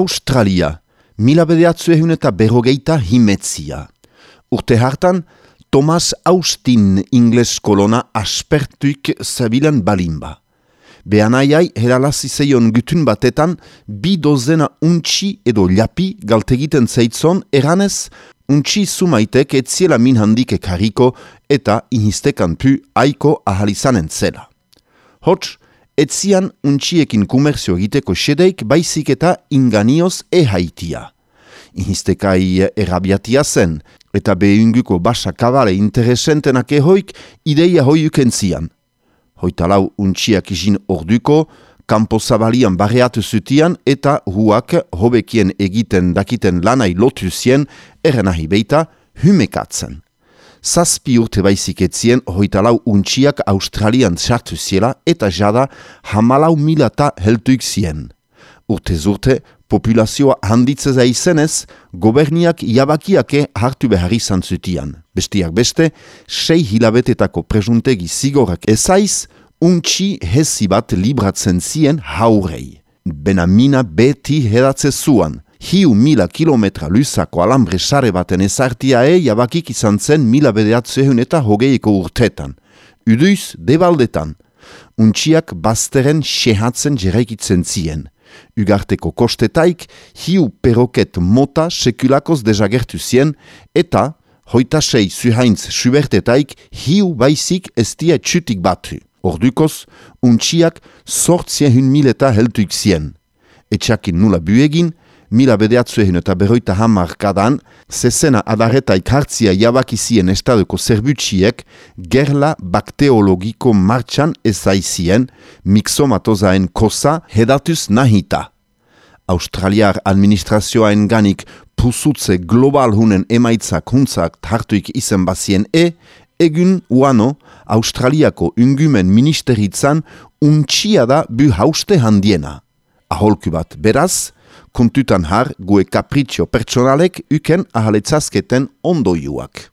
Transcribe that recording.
Australia, mila bedeatzu ehun eta berrogeita himetzia. Urte hartan, Thomas Austin ingles kolona aspertuik zabilen balimba. Behanaiai heralazi zeion gutun batetan, bi dozena untxi edo lapi galtegiten zeitzon eranez, untxi sumaitek etziela min handik ekariko eta inhistekan pu aiko ahalizanen zela. Hots, etzian untxiekin kumerzio egiteko sedeik baizik eta inganioz ehaitia. Inhistekai erabiatia zen, eta behunguko basa kabale interesentenak ehoik ideia hoiuken zian – hoitalau untxiak izin orduko, kampo zabalian barreatu zutian eta huak hobekien egiten dakiten lanai lotu zien erenahi beita humekatzen. Zazpi urte baizik etzien hoitalau untxiak Australian txartu ziela eta jada hamalau milata heltuik zien. Urte zurte, populazioa handitzez aizenez, goberniak jabakiake hartu behar izan zutian. Bestiak beste, sei hilabetetako presuntegi zigorak ezaiz, untxi hezi bat libratzen zien haurei. Benamina beti hedatze zuan, hiu mila kilometra luzako alambre sare baten ezartia e jabakik izan zen mila bedeatzehun eta hogeiko urtetan. Uduiz, debaldetan, untxiak bazteren sehatzen jerekitzen zien. Ugarteko kostetaik, hiu peroket mota sekulakoz dezagertu zien, eta, hoita sei zuhaintz subertetaik, hiu baizik estia txutik batu. Ordukoz, untxiak sortzien hun mil eta heltuik zien. Etxakin nula buegin, mila bedeatzuehin eta berroita hamar kadan, zezena adareta ikartzia jabakizien estaduko zerbutsiek gerla bakteologiko martxan ezaizien mixomatozaen kosa hedatuz nahita. Australiar administrazioaen ganik pusutze global hunen emaitzak huntzak hartuik izen bazien e, egun uano Australiako ungumen ministeritzan untxia da bu hauste handiena. Aholku bat beraz, kontutan har gue kapritxo pertsonalek uken ahaletzazketen ondoiuak.